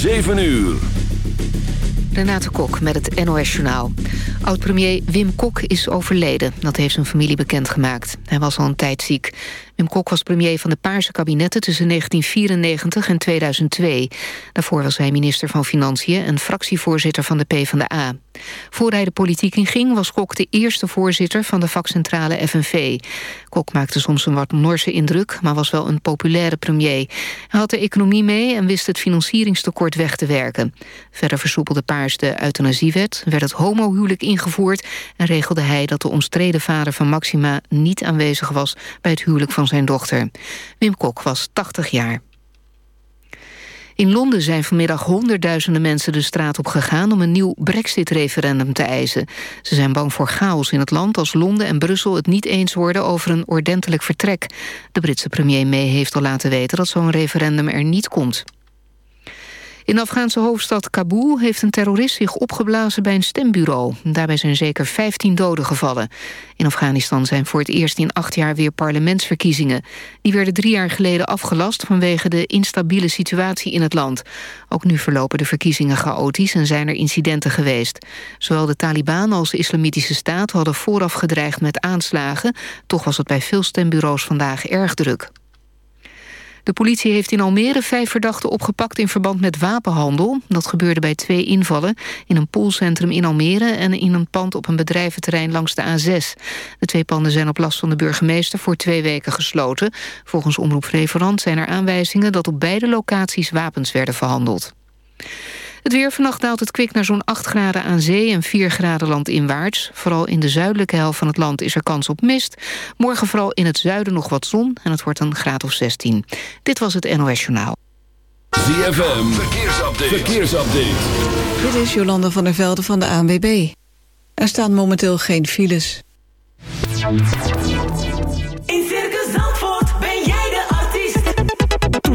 7 uur. Renate Kok met het NOS Journaal. Oud-premier Wim Kok is overleden. Dat heeft zijn familie bekendgemaakt. Hij was al een tijd ziek. Wim Kok was premier van de Paarse kabinetten tussen 1994 en 2002. Daarvoor was hij minister van Financiën en fractievoorzitter van de PvdA. Voor hij de politiek inging was Kok de eerste voorzitter van de vakcentrale FNV. Kok maakte soms een wat norse indruk, maar was wel een populaire premier. Hij had de economie mee en wist het financieringstekort weg te werken. Verder versoepelde Paars de euthanasiewet, werd het homohuwelijk ingevoerd... en regelde hij dat de omstreden vader van Maxima niet aanwezig was... bij het huwelijk van zijn dochter. Wim Kok was 80 jaar. In Londen zijn vanmiddag honderdduizenden mensen de straat op gegaan... om een nieuw brexit-referendum te eisen. Ze zijn bang voor chaos in het land als Londen en Brussel het niet eens worden over een ordentelijk vertrek. De Britse premier May heeft al laten weten dat zo'n referendum er niet komt. In de Afghaanse hoofdstad Kabul heeft een terrorist zich opgeblazen bij een stembureau. Daarbij zijn zeker 15 doden gevallen. In Afghanistan zijn voor het eerst in acht jaar weer parlementsverkiezingen. Die werden drie jaar geleden afgelast vanwege de instabiele situatie in het land. Ook nu verlopen de verkiezingen chaotisch en zijn er incidenten geweest. Zowel de Taliban als de Islamitische Staat hadden vooraf gedreigd met aanslagen. Toch was het bij veel stembureaus vandaag erg druk. De politie heeft in Almere vijf verdachten opgepakt in verband met wapenhandel. Dat gebeurde bij twee invallen in een poolcentrum in Almere... en in een pand op een bedrijventerrein langs de A6. De twee panden zijn op last van de burgemeester voor twee weken gesloten. Volgens Omroep zijn er aanwijzingen dat op beide locaties wapens werden verhandeld. Het weer vannacht daalt het kwik naar zo'n 8 graden aan zee... en 4 graden landinwaarts. Vooral in de zuidelijke helft van het land is er kans op mist. Morgen vooral in het zuiden nog wat zon en het wordt een graad of 16. Dit was het NOS Journaal. ZFM, verkeersupdate. verkeersupdate. Dit is Jolanda van der Velde van de ANWB. Er staan momenteel geen files.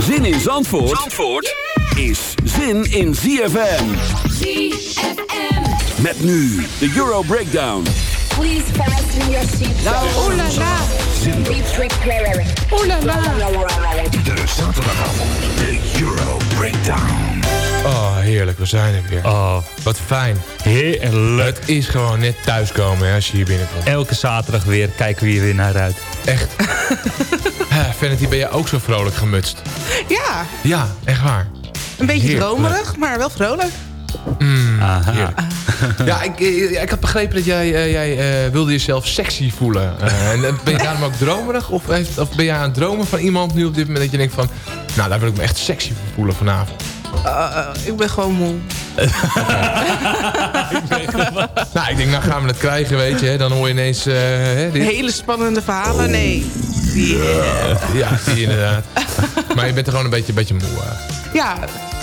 Zin in Zandvoort, Zandvoort is zin in ZFM. ZFM. Met nu de Euro Breakdown. Please fasten your seatbelts. Oh la la, Be prepared. oh la la. De zaterdagavond, de Euro Breakdown. Oh, heerlijk. We zijn er weer. Oh, Wat fijn. heerlijk. Het is gewoon net thuiskomen hè, als je hier binnenkomt. Elke zaterdag weer kijken we hier weer naar uit. Echt. Ha, Vanity, ben jij ook zo vrolijk gemutst? Ja, Ja, echt waar. een beetje Heerlijk. dromerig, maar wel vrolijk. Aha. Heerlijk. Ja, ik, eh, ik had begrepen dat jij, eh, jij eh, wilde jezelf sexy voelen. En ben je daarom ook dromerig? Of, heeft, of ben jij aan het dromen van iemand nu op dit moment dat je denkt van... Nou, daar wil ik me echt sexy voor voelen vanavond. Uh, uh, ik ben gewoon moe. Nou, ik denk, nou gaan we het krijgen, weet je. hè. Dan hoor je ineens... eh, hè, dit. Hele spannende verhalen, nee. Yeah. Ja, die inderdaad. maar je bent er gewoon een beetje, een beetje moe. eh. Ja,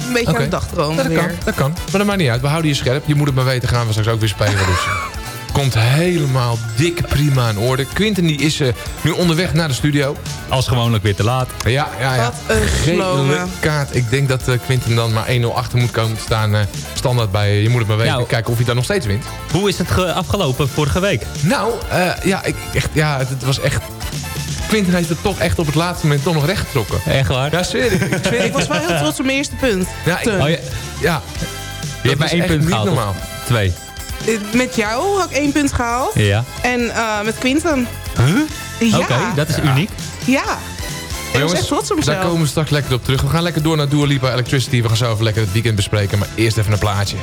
een beetje Oké. aan het dagdromen Ja, dat weer. kan, dat kan. Maar dat maakt niet uit. We houden je scherp. Je moet het maar weten, gaan we straks ook weer spelen. Dus. Komt helemaal dik prima in orde. Quinten die is eh, nu onderweg naar de studio. Als gewoonlijk weer te laat. Ja, ja, ja. Wat een Gele kaart. Ik denk dat eh, Quinten dan maar 1-0 achter moet komen te staan. eh, standaard bij Je Moet Het Maar Weten. Nou. Kijken of hij dan nog steeds wint. Hoe is het ge- afgelopen vorige week? Nou, eh, ja, ik, echt, ja, het, het was echt... Quinten heeft het toch echt op het laatste moment toch nog recht getrokken. Echt waar? Ja, zweer ik. ik zweer Ik ik. was wel heel trots op mijn eerste punt. Ja, ik. Oh, ja, ja. je hebt maar één punt niet gehaald. normaal. Twee. Met jou had ik één punt gehaald. Ja. En eh, met Quinten. Huh? Ja. Oké, dat is uniek. Ja. Maar echt trots op daar komen we straks lekker op terug. We gaan lekker door naar Dua Lipa Electricity. We gaan zo even lekker het weekend bespreken. Maar eerst even een plaatje.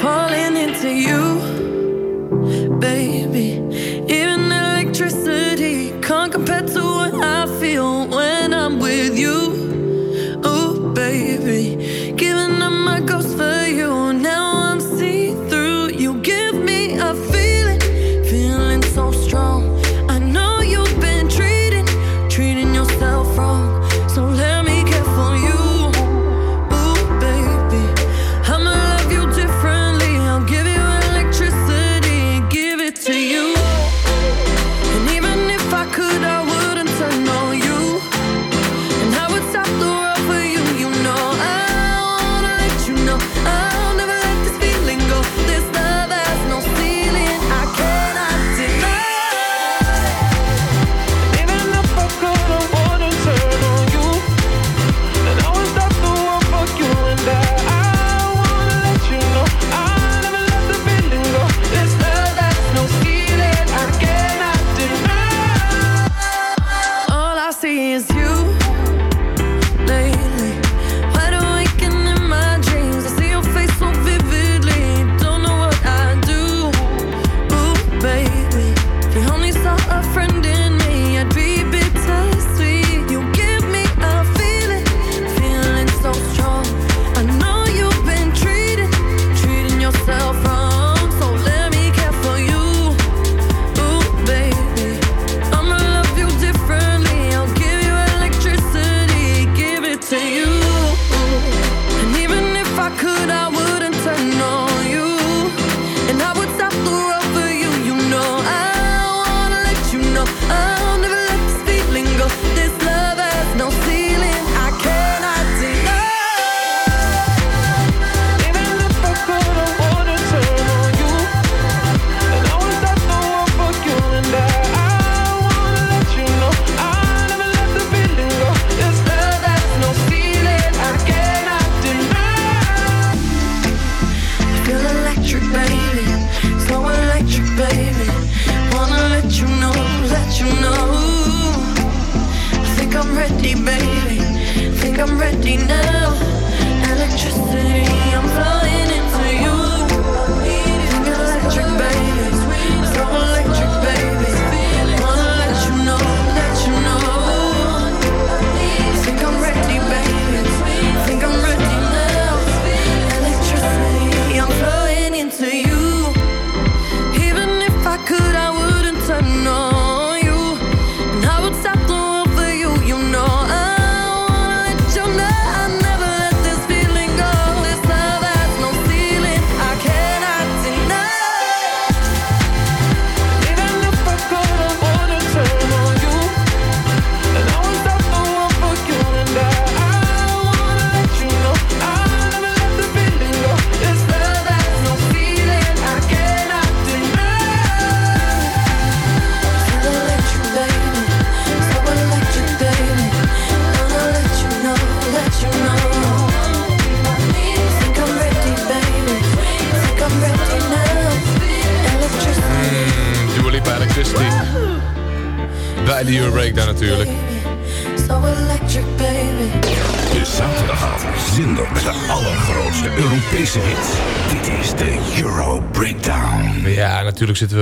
falling into you, baby. Even electricity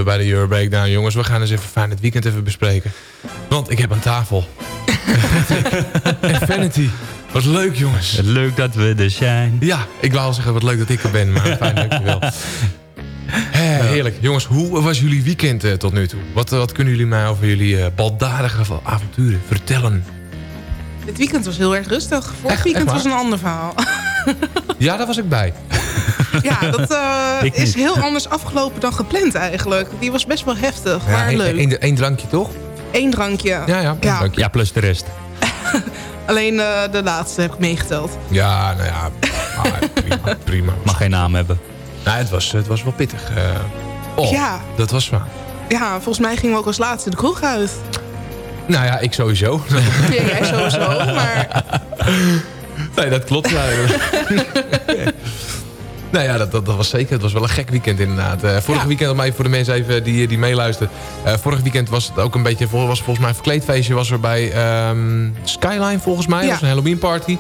bij de Euro Breakdown, jongens. We gaan eens even fijn het weekend even bespreken. Want ik heb een tafel. Infinity. Wat leuk, jongens. Leuk dat we er zijn. Ja, ik wou al zeggen wat leuk dat ik er ben, maar fijn, dankjewel. Hé, heerlijk. Jongens, hoe was jullie weekend eh, tot nu toe? Wat, eh, wat kunnen jullie mij over jullie eh, baldadige avonturen vertellen? Dit weekend was heel erg rustig. Vorig Echt- weekend echt was een ander verhaal. Ja, daar was ik bij. Ja, dat eh, is heel anders afgelopen dan gepland eigenlijk. Die was best wel heftig, Ja, maar leuk. één drankje toch? Eén drankje. Ja, ja. één Ja. drankje. Ja, plus de rest. Alleen eh, de laatste heb ik meegeteld. Ja, nou ja. prima, prima. Mag geen naam hebben. Nou, het was, het was wel pittig. eh. oh, Ja. dat was waar. Ja, volgens mij gingen we ook als laatste de kroeg uit. Nou ja, ik sowieso. Ja, jij sowieso, maar... Nee, dat klopt. Ja. Nou ja, dat, dat, dat was zeker. Het was wel een gek weekend inderdaad. Eh vorig weekend, om even voor de mensen even die, die meeluisteren. Eh, vorig weekend was het ook een beetje, was volgens mij een verkleedfeestje. Was er bij ehm, Skyline volgens mij. Ja. Dat was een Halloween party.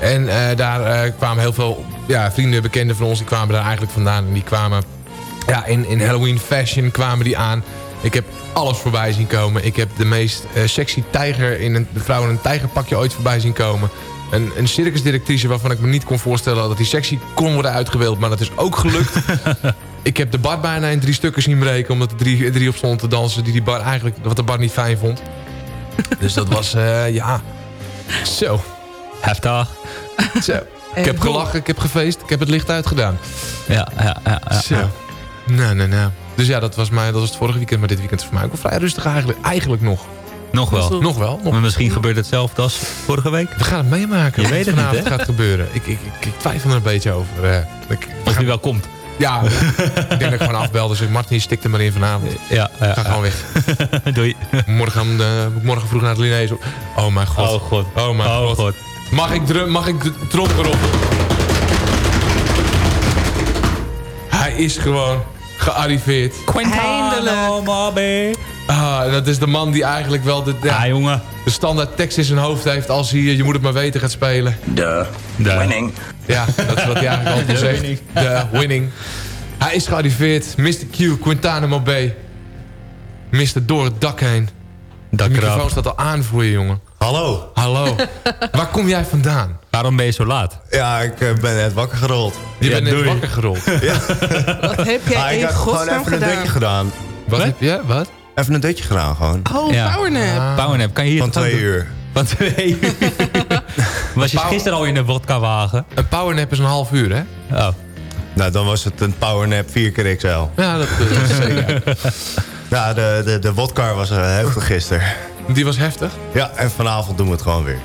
En eh, daar eh, kwamen heel veel ja, vrienden, bekenden van ons. Die kwamen daar eigenlijk vandaan. En die kwamen ja, in, in Halloween fashion kwamen die aan. Ik heb alles voorbij zien komen. Ik heb de meest sexy tijger in een de vrouw in een tijgerpakje ooit voorbij zien komen. Een, een circusdirectrice waarvan ik me niet kon voorstellen dat die sexy kon worden uitgebeeld. Maar dat is ook gelukt. ik heb de bar bijna in drie stukken zien breken. Omdat er drie, drie op stonden te dansen die die bar eigenlijk, wat de bar niet fijn vond. dus dat was, eh, ja, zo. Heftig. Zo. Ik heb gelachen, ik heb gefeest, ik heb het licht uitgedaan. Ja, ja, ja. ja. Zo. Nou, nou, nou. Dus ja, dat was, mij, dat was het vorige weekend. Maar dit weekend is voor mij ook wel vrij rustig eigenlijk. Eigenlijk nog. Nog wel. Nog wel. Nog. Maar misschien gebeurt hetzelfde als vorige week. We gaan het meemaken. Je weet het niet, vanavond hè? gaat gebeuren. Ik, ik, ik, ik twijfel er een beetje over. eh. ik, Als die wel komt. ja, ik denk dat ik gewoon afbel. Dus ik, Martin, stik er maar in vanavond. Ja, ja, Ga gewoon weg. Doei. Morgen, eh, morgen vroeg naar het Linees. Oh mijn god. Oh god. Oh mijn Oh god. god. Mag ik, drum, mag ik de erop? Hij is gewoon gearriveerd. Eindelijk. Ah, en dat is de man die eigenlijk wel de, ja, Ah, jongen. de standaard tekst in zijn hoofd heeft als hij eh, Je moet het maar weten gaat spelen. De De. winning. Ja, dat is wat hij eigenlijk altijd zegt. winning. De winning. Hij is gearriveerd. Mr. Q, Quintana Bay. Mr. door het dak heen. De microfoon staat al aan voor je, jongen. Hallo. Hallo. Waar kom jij vandaan? Waarom ben je zo laat? Ja, ik eh, ben net wakker gerold. Je Ja, bent net doei. wakker gerold. Wat heb jij Ah, ik heb gewoon even een gedaan? dutje gedaan. Wat heb je? Wat? Even een dutje gedaan gewoon. Oh, Ja. powernap. Powernap, kan je hier Van twee uur. Van twee uur. Was je Power- gisteren al in de wodka-wagen? Een powernap is een half uur, hè? Oh. Nou, dan was het een powernap 4 keer XL. Ja, dat, dat is zeker. Ja, de, de, de wodka was uh, heftig gisteren. Die was heftig. Ja, en vanavond doen we het gewoon weer.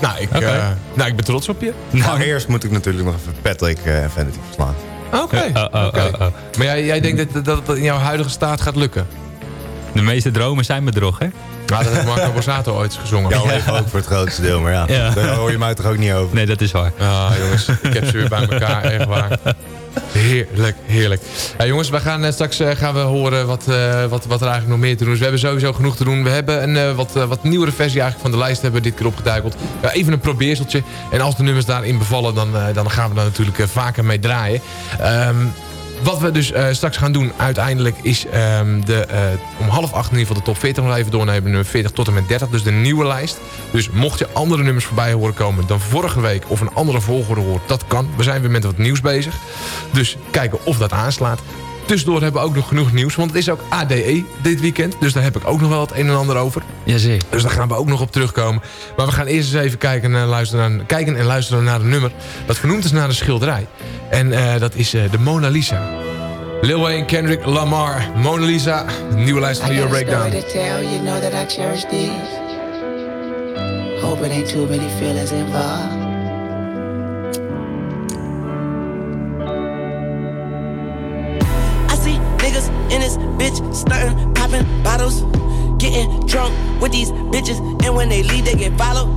Nou, ik, Oké. eh, nou, ik ben trots op je. Maar eerst moet ik natuurlijk nog even Patrick uh, en Vanity verslaan. Oké. Oké. oh, oh. Maar jij, jij denkt dat, dat het in jouw huidige staat gaat lukken? De meeste dromen zijn bedrog, hè? Nou, dat heeft Marco Borsato ooit gezongen. Jouw leven ook voor het grootste deel, maar ja, Ja. daar hoor je mij toch ook niet over. Nee, dat is waar. Ah, jongens, ik heb ze weer bij elkaar, echt waar. Heerlijk, heerlijk. Ja, jongens, we gaan, eh, straks eh, gaan we horen wat, eh, wat, wat er eigenlijk nog meer te doen is. We hebben sowieso genoeg te doen. We hebben een eh, wat, wat nieuwere versie eigenlijk van de lijst hebben we dit keer opgeduikeld. Ja, even een probeerseltje. En als de nummers daarin bevallen, dan, eh, dan gaan we daar natuurlijk vaker mee draaien. Ehm, wat we dus eh, straks gaan doen uiteindelijk is ehm, de, eh, om half acht in ieder geval de top 40 nog even doornemen. Nummer 40 tot en met 30, dus de nieuwe lijst. Dus mocht je andere nummers voorbij horen komen dan vorige week of een andere volgorde hoort, dat kan. We zijn weer met wat nieuws bezig. Dus kijken of dat aanslaat. Tussendoor hebben we ook nog genoeg nieuws, want het is ook ADE dit weekend. Dus daar heb ik ook nog wel het een en ander over. Jazeker. Dus daar gaan we ook nog op terugkomen. Maar we gaan eerst eens even kijken, en luisteren, naar, kijken en luisteren naar een nummer... dat vernoemd is naar een schilderij. En eh, dat is eh, de Mona Lisa. Lil Wayne, Kendrick Lamar, Mona Lisa. De nieuwe lijst van de Euro Breakdown. to tell you know that I cherish these. Hope it ain't too many feelings involved. Stunting, popping bottles, getting drunk with these bitches, and when they leave, they get followed.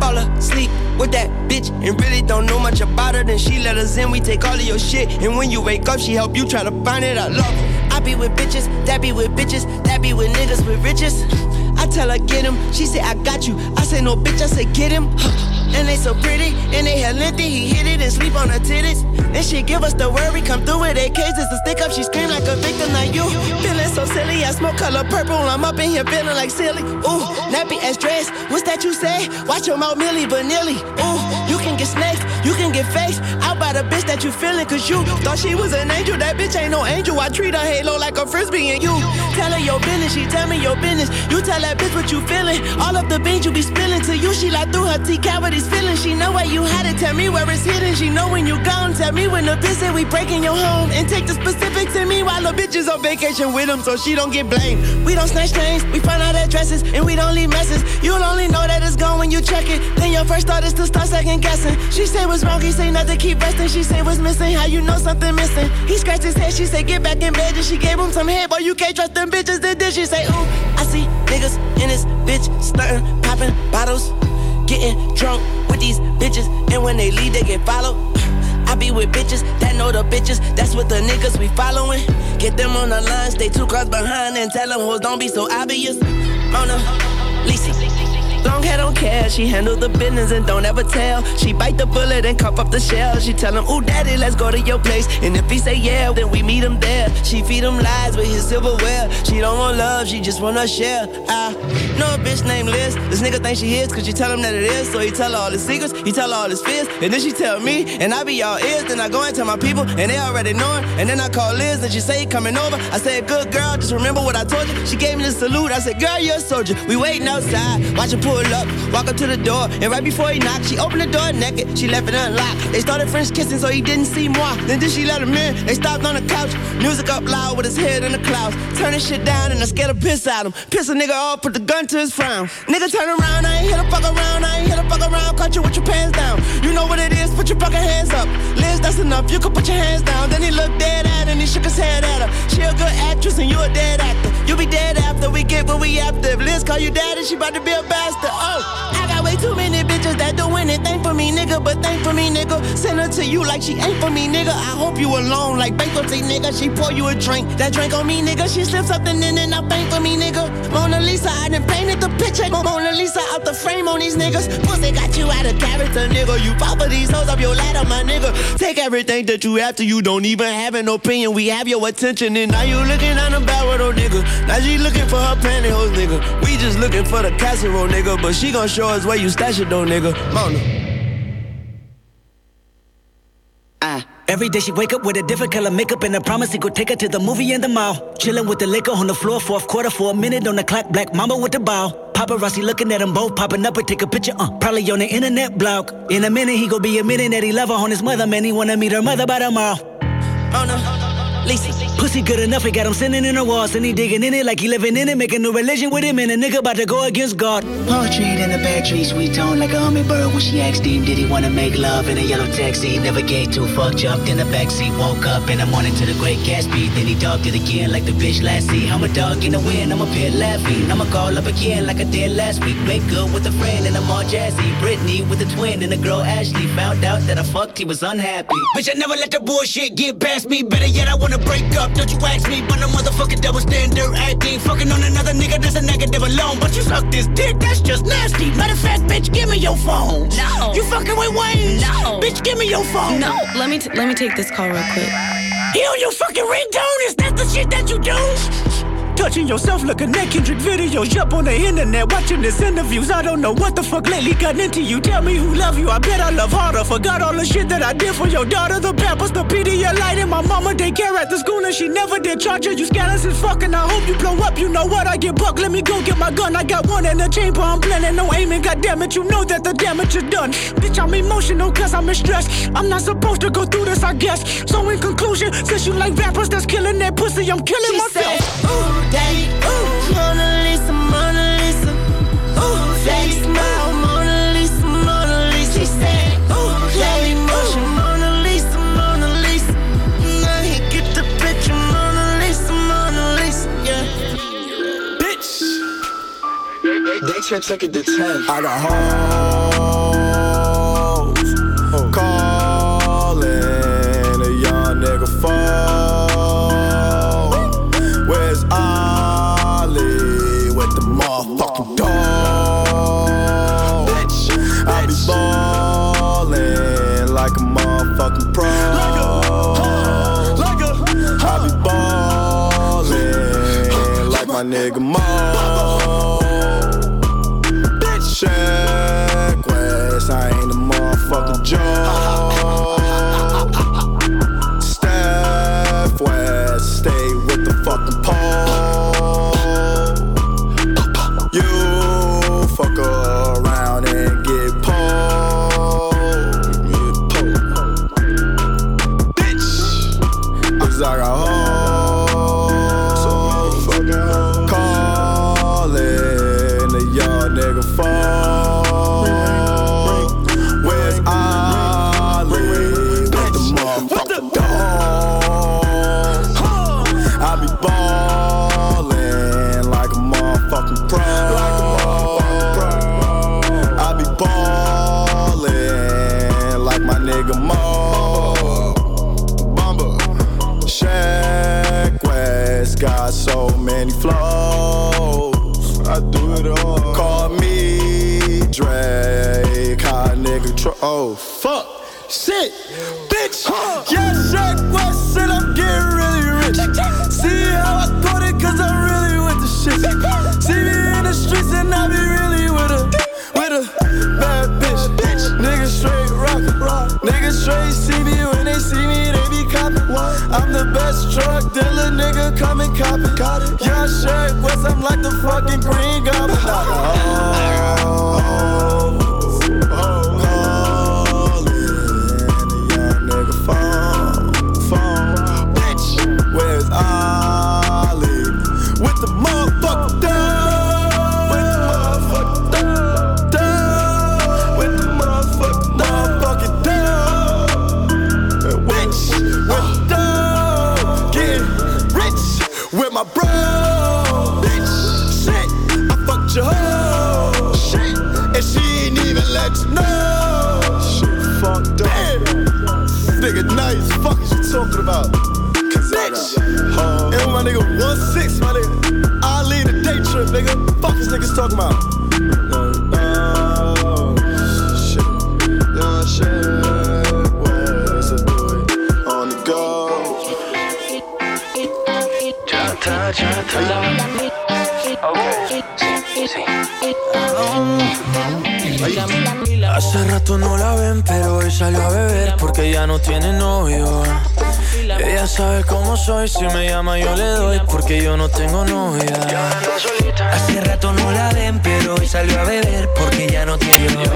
Fall asleep with that bitch and really don't know much about her. Then she let us in, we take all of your shit. And when you wake up, she help you try to find it. I love her. I be with bitches, that be with bitches, that be with niggas with riches. I tell her, get him. She say, I got you. I say, no, bitch, I say, get him. And they so pretty, and they hell lengthy. He hit it and sleep on her titties. And she give us the worry, come through with AK cases to stick up. She scream like a victim, not you. Feeling so silly, I smoke color purple. I'm up in here feeling like silly. Ooh, nappy ass dress. What's that you say? Watch your mouth, Millie Vanilli. Ooh, you can get snaked, you can get faced. Out by the bitch that you feeling, cause you thought she was an angel. That bitch ain't no angel. I treat her halo like a frisbee, and you tell her your business. She tell me your business. You tell that bitch what you feeling. All of the beans you be spilling to you. She like through her T cavities feeling. She know where you had it. Tell me where it's hidden. She know when you gone. Tell me when the bitch said we breaking your home and take the specifics and meanwhile the bitch is on vacation with him so she don't get blamed. We don't snatch chains, we find out addresses and we don't leave messes. You'll only know that it's gone when you check it. Then your first thought is to start second guessing. She say what's wrong, he say nothing, keep resting. She say what's missing, how you know something missing. He scratched his head, she say get back in bed and she gave him some head, boy you can't trust them bitches. And then she say ooh, I see niggas in this bitch stunting, popping bottles, getting drunk with these bitches, and when they leave they get followed. I be with bitches that know the bitches. That's what the niggas we following. Get them on the line, stay two cars behind, and tell them hoes don't be so obvious. Mona, Lisa. Long hair don't care, she handle the business and don't ever tell. She bite the bullet and cuff up the shell. She tell him, Ooh, daddy, let's go to your place. And if he say yeah, then we meet him there. She feed him lies with his silverware. She don't want love, she just wanna share. I know a bitch named Liz. This nigga think she is, cause you tell him that it is. So he tell her all his secrets, he tell her all his fears. And then she tell me, and I be all ears. Then I go and tell my people, and they already know it. And then I call Liz, and she say coming over. I said, good girl, just remember what I told you. She gave me the salute. I said, girl, you're a soldier. We waiting outside, watch pull up, walk up to the door. And right before he knocked, she opened the door naked. She left it unlocked. They started French kissing, so he didn't see more. Then did she let him in? They stopped on the couch, music up loud with his head in the clouds. Turning shit down, and I scared to piss at him. Piss a nigga off, put the gun to his frown. Nigga turn around, I ain't here to fuck around, I ain't here to fuck around. Caught you with your pants down. You know what it is, put your fucking hands up. Liz, that's enough, you can put your hands down. Then he looked dead at her, and he shook his head at her. She a good actress, and you a dead actor. You be dead after we get what we after. If Liz call you daddy, she about to be a bastard. Oh, I got way too many bitches that do anything for me, nigga. But thank for me, nigga. Send her to you like she ain't for me, nigga. I hope you alone, like bankruptcy, nigga. She pour you a drink, that drink on me, nigga. She slips something in and I bank for me, nigga. Mona Lisa, I done painted the picture. Mona Lisa out the frame on these niggas. Pussy got you out of character, nigga. You pop for these hoes up your ladder, my nigga. Take everything that you have to, you don't even have an opinion. We have your attention, and now you looking on the barrel, nigga. Now she looking for her pantyhose, nigga. We just looking for the casserole, nigga. But she gon' show us where you stash it, though, nigga. Mona. Uh, every day she wake up with a different color makeup and a promise he could take her to the movie in the mall. Chilling with the liquor on the floor, fourth quarter for a minute on the clock. Black mama with the bow. Paparazzi looking at them both, popping up and take a picture. Uh, probably on the internet blog. In a minute he gon' be admitting that he love her on his mother. Man, he wanna meet her mother by tomorrow. Mona, Lisa. Pussy good enough, he got him sitting in the walls and he digging in it like he living in it, making a religion with him and a nigga about to go against God. Portrait in a bad tree, sweet tone like a hummingbird. When she asked him, did he wanna make love in a yellow taxi? Never gave two fuck, jumped in the backseat, woke up in the morning to the great Gatsby. Then he dogged it again like the bitch last see. I'm a dog in the wind, I'm a pit laughing. I'ma call up again like I did last week. Wake up with a friend and I'm all jazzy. Brittany with a twin and a girl Ashley. Found out that I fucked, he was unhappy. Bitch, I never let the bullshit get past me. Better yet, I wanna break up. Don't you ask me, but no motherfucking double standard acting. Fucking on another nigga, that's a negative alone. But you suck this dick, that's just nasty. Matter of fact, bitch, give me your phone. No. You fucking with Wayne. No. Bitch, give me your phone. No, let me t- let me take this call real quick. He you fucking ringtone? Is that the shit that you do? Touching yourself, looking at Kendrick videos, up on the internet, watching his interviews. I don't know what the fuck lately got into you. Tell me who love you, I bet I love harder. Forgot all the shit that I did for your daughter. The pampers, the Pedialyte, and my mama daycare at the school, and she never did charge her. You scandalous as fucking. I hope you blow up. You know what? I get buck. Let me go get my gun. I got one in the chamber. I'm planning no aiming. God damn it, you know that the damage is done. Bitch, I'm emotional cause I'm in stress. I'm not supposed to go through this, I guess. So in conclusion, since you like rappers that's killing that pussy, I'm killing She myself. said, daddy, ooh, Mona Lisa, Mona Lisa. Ooh, daddy smile, Mona Lisa, Mona Lisa. She said, Ooh, daddy motion, Mona Lisa, Mona Lisa. Now he get the picture, Mona Lisa, Mona Lisa, yeah. Bitch. They check check it to 10. I got hoes nigga Mo. The streets and I be really with a, with a bad bitch. bitch. Niggas straight rock. Niggas straight see me when they see me, they be copping. I'm the best drug dealer, nigga, come and cop it. Yeah, Shaq West, I'm like the fucking green goblin. niggas talking? On the go. Hace rato no la ven, pero hoy salió a beber porque ya no tiene novio. Ella sabe cómo soy, si me llama yo le doy porque yo no tengo novia. Hace rato no la ven, pero hoy salió a beber porque ya no tiene novia.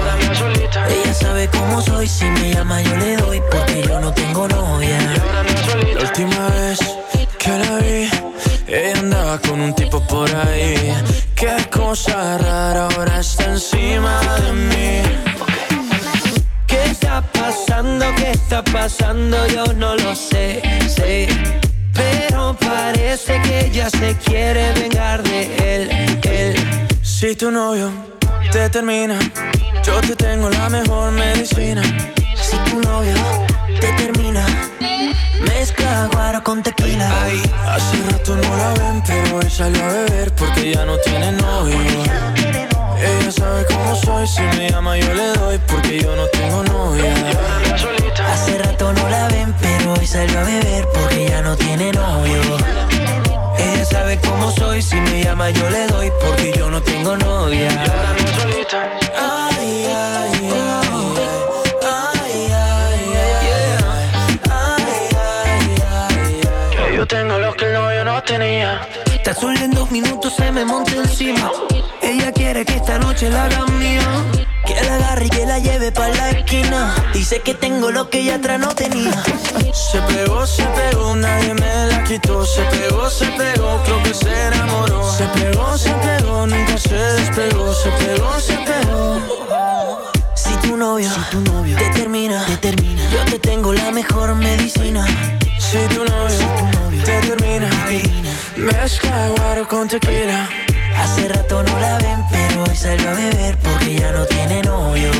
Ella sabe cómo soy, si me llama yo le doy porque yo no tengo novia. La última vez que la vi, ella andaba con un tipo por ahí. Qué cosa rara, ahora está encima de mí. Está pasando? Yo no lo sé, sé. Pero parece que ella se quiere vengar de él, él. Si tu novio te termina, yo te tengo la mejor medicina. Si tu novio te termina, mezcla guaro con tequila. Hace rato no la ven, pero hoy salió a beber porque ya no tiene novio. Ella sabe cómo soy, si me llama yo le doy porque yo no tengo novia. Hace rato no la ven, pero hoy salió a beber porque ya no tiene novio. Ella sabe cómo soy, si me llama yo le doy porque yo no tengo novia. Ay, ay, Que yo tengo lo que el novio no tenía. Solo en dos minutos se me monta encima. Ella quiere que esta noche la haga mía. Que la agarre y que la lleve pa' la esquina. Dice que tengo lo que ella atrás no tenía. Se pegó, se pegó, nadie me la quitó. Se pegó, se pegó, creo que se enamoró. Se pegó, se pegó, nunca se despegó. Se pegó, se pegó. Si tu novio, te termina, te termina, yo te tengo la mejor medicina. Si tu novio, te termina, mezcla guaro con tequila. Hace rato no la ven, pero hoy salió a beber porque ya no tiene novio.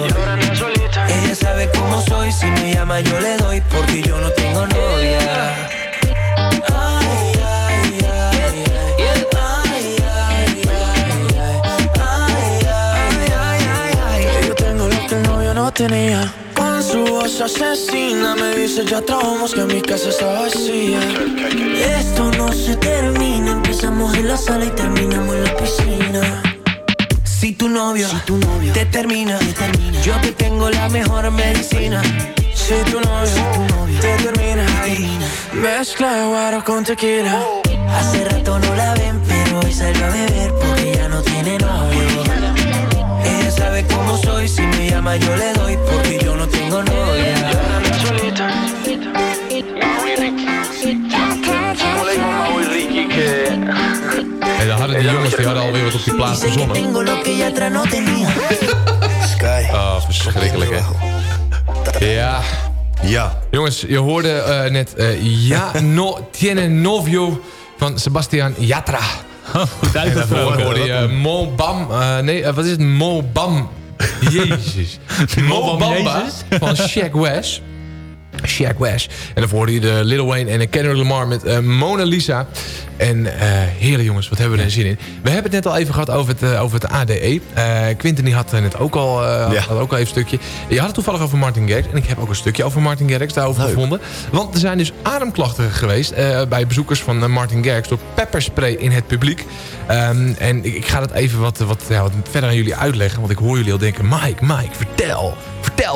Ella sabe cómo soy, si me llama yo le doy porque yo no tengo novia. No tenía. Con su voz asesina me dice ya trabajamos que mi casa está vacía. Esto no se termina, empezamos en la sala y terminamos en la piscina. Si tu novio, te, termina, yo te tengo la mejor medicina. Si tu novio, te termina, mezcla guaro con tequila. Hace rato no la ven, pero hoy salió a beber porque ya no tiene novio. Ella sabe cómo soy, si me llama yo le doy porque yo no tengo novia. solita. Hadden die jongens die hadden alweer wat op die plaats verzonnen. Tenía. Oh, verschrikkelijk hè. Ja. Ja. Jongens, je hoorde eh, net eh, Ja no tiene novio van Sebastian Yatra. en daarvoor hoorde je Mo Bam. eh, nee, eh, wat is het? Mo Bam. Jezus. Mo Bamba van Shaq West. Shaq West. En daarvoor hoorde je de Lil Wayne en Kendrick Lamar met eh, Mona Lisa. En eh heerlijk jongens, wat hebben we er zin in. We hebben het net al even gehad over het, eh, over het ADE. Eh Quinten die had net ook al, eh, had ook al even een stukje. Je had het toevallig over Martin Garrix. En ik heb ook een stukje over Martin Garrix daarover gevonden. Want er zijn dus ademklachten geweest bij bezoekers van Martin Garrix... door pepperspray in het publiek. Ehm, en ik, ik ga dat even wat, wat, ja, wat verder aan jullie uitleggen. Want ik hoor jullie al denken... Mike, Mike, vertel.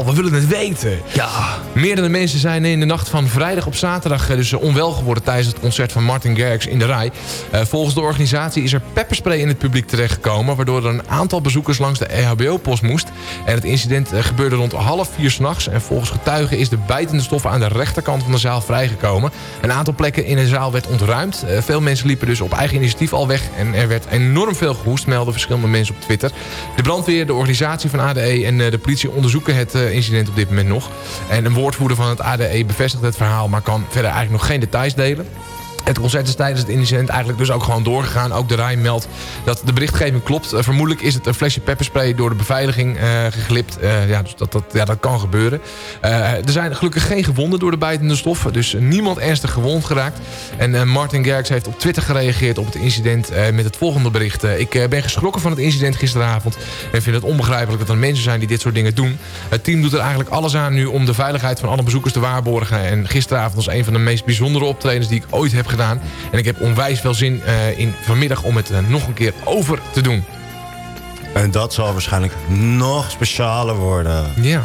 We willen het weten. Ja. Meerdere mensen zijn in de nacht van vrijdag op zaterdag... eh, dus eh, onwel geworden tijdens het concert van Martin Garrix in de rij. Eh, volgens de organisatie is er pepperspray in het publiek terechtgekomen... waardoor er een aantal bezoekers langs de EHBO-post moest. En het incident gebeurde rond half vier s'nachts. En volgens getuigen is de bijtende stof aan de rechterkant van de zaal vrijgekomen. Een aantal plekken in de zaal werd ontruimd. Veel mensen liepen dus op eigen initiatief al weg. En er werd enorm veel gehoest, melden verschillende mensen op Twitter. De brandweer, de organisatie van ADE en de politie onderzoeken het eh, incident op dit moment nog. En een woordvoerder van het ADE bevestigt het verhaal... maar kan verder eigenlijk nog geen details delen. Het concert is tijdens het incident eigenlijk dus ook gewoon doorgegaan. Ook de Rijn meldt dat de berichtgeving klopt. Eh, vermoedelijk is het een flesje pepperspray door de beveiliging eh, geglipt. Eh, ja, dus dat, dat, ja, dat kan gebeuren. Er zijn gelukkig geen gewonden door de bijtende stoffen. Dus niemand ernstig gewond geraakt. En Martin Garrix heeft op Twitter gereageerd op het incident met het volgende bericht. Ik ben geschrokken van het incident gisteravond. En vind het onbegrijpelijk dat er mensen zijn die dit soort dingen doen. Het team doet er eigenlijk alles aan nu om de veiligheid van alle bezoekers te waarborgen. En gisteravond was een van de meest bijzondere optredens die ik ooit heb gedaan. En ik heb onwijs veel zin eh, in vanmiddag om het eh, nog een keer over te doen. En dat zal waarschijnlijk nog specialer worden. Ja.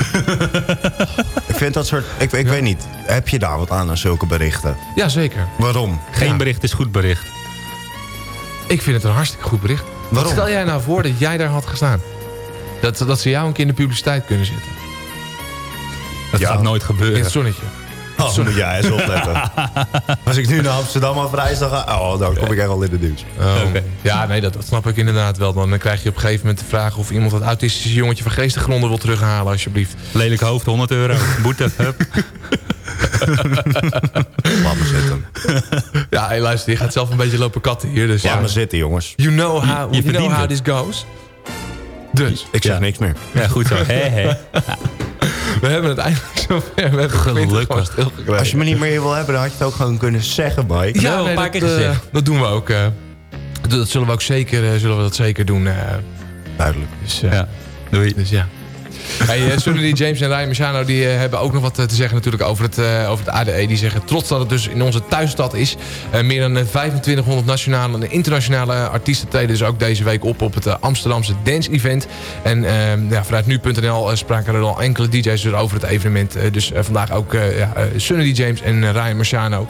ik vind dat soort... Ik, ik weet niet. Heb je daar wat aan aan zulke berichten? Jazeker. Waarom? Geen bericht is goed bericht. Ik vind het een hartstikke goed bericht. Wat stel jij nou voor dat jij daar had gestaan? Dat, dat ze jou een keer in de publiciteit kunnen zetten. Dat Ja. gaat nooit gebeuren. In het zonnetje. Oh, moet jij eens opletten. Als ik nu naar Amsterdam af reis, dan, ga, oh, dan kom ik echt al in de nieuws. Oh. Ja, nee, dat, dat snap ik inderdaad wel. Dan krijg je op een gegeven moment de vraag... of iemand dat autistische jongetje van geestengronden wil terughalen, alsjeblieft. Lelijk hoofd, 100 euro. Boete, hup. Laat me zitten. Ja, hey, luister, je gaat zelf een beetje lopen katten hier. Dus Laat ja. me zitten, jongens. You know how, you know how this goes. Dus, Ik zeg Ja. niks meer. Ja, goed zo. Hé, hé. We hebben het eindelijk zover. We Gelukkig. stilgekregen. Als je me niet meer hier wil hebben, dan had je het ook gewoon kunnen zeggen, Mike. Ja, een paar dat, keer eh, gezegd. dat doen we ook. eh. dat zullen we ook zeker, eh, zullen we dat zeker doen. eh. Duidelijk. dus, eh, Ja, doei. dus ja. Hey, eh, Sunny. James en Ryan Machano die eh, hebben ook nog wat eh, te zeggen natuurlijk over het, over het ADE. Die zeggen trots dat het dus in onze thuisstad is. Meer dan eh, 2500 nationale en internationale artiesten treden dus ook deze week op op het Amsterdamse Dance Event. En eh, ja, vanuit nu.nl spraken er al enkele DJ's over het evenement. Dus vandaag ook ja, Sunny. James en Ryan Marciano.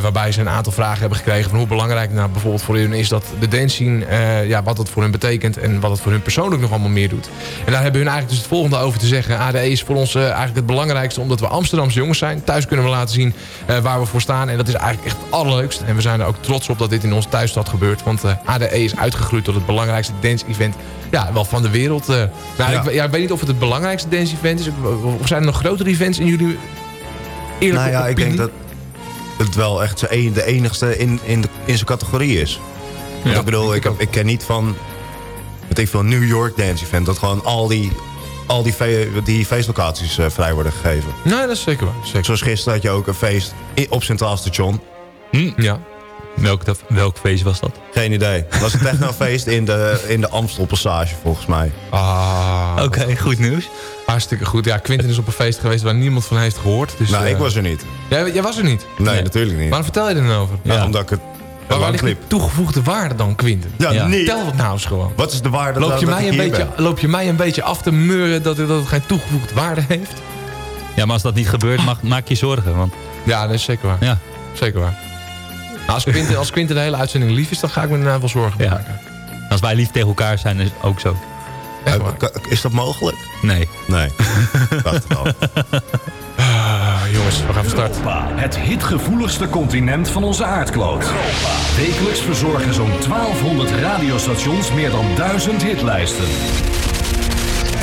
waarbij ze een aantal vragen hebben gekregen van hoe belangrijk nou bijvoorbeeld voor hun is dat de dance scene, ja, wat dat voor hun betekent en wat het voor hun persoonlijk nog allemaal meer doet. En daar hebben hun eigenlijk dus het volgende over te zeggen. ADE is voor ons eh, eigenlijk het belangrijkste omdat we Amsterdamse jongens zijn. Thuis kunnen we laten zien eh, waar we voor staan. En dat is eigenlijk echt het allerleukst. En we zijn er ook trots op dat dit in onze thuisstad gebeurt. Want eh, ADE is uitgegroeid tot het belangrijkste dance-event ja, wel van de wereld. nou, Ja. Ik, ja, ik weet niet of het het belangrijkste dance-event is. Of zijn er nog grotere events in jullie eerlijke Nou ja, ik denk dat het wel echt de enigste in, in, de, in zijn categorie is. Ik bedoel, ik, ik ken niet van... Weet ik veel, New York Dance Event... dat gewoon al die, al die, fe- die feestlocaties eh, vrij worden gegeven. Nee, dat is zeker waar. Zeker. Zoals gisteren had je ook een feest op Centraal Station. Hm. Ja. Welk, dat- welk feest was dat? Geen idee. Het was een technofeest in de, in de Amstelpassage volgens mij. Ah, Oké, goed nieuws. hartstikke goed. Ja, Quinten is op een feest geweest waar niemand van heeft gehoord. Dus, nou, eh, ik was er niet. Jij, jij was er niet? Nee, natuurlijk niet. Waarom vertel je er dan over? Nou, omdat ik het Maar waar ligt de toegevoegde waarde dan, Quinten? Ja, Ja. niet. Vertel het nou eens gewoon. Wat is de waarde Loop je, mij een beetje, ben? loop je mij een beetje af te meuren dat, dat het geen toegevoegde waarde heeft? Ja, maar als dat niet gebeurt, mag, maak je zorgen. Want Ja, dat is zeker waar. ja, Zeker waar. Nou, als, Quinten, als Quinten de hele uitzending lief is, dan ga ik me daarna wel zorgen Ja. maken. als wij lief tegen elkaar zijn, is het ook zo. Echt Eh, Is dat mogelijk? Nee. Nee. Dacht het al. Ah, jongens. we gaan van start. Europa, het hitgevoeligste continent van onze aardkloot. Wekelijks verzorgen zo'n 1200 radiostations meer dan 1000 hitlijsten.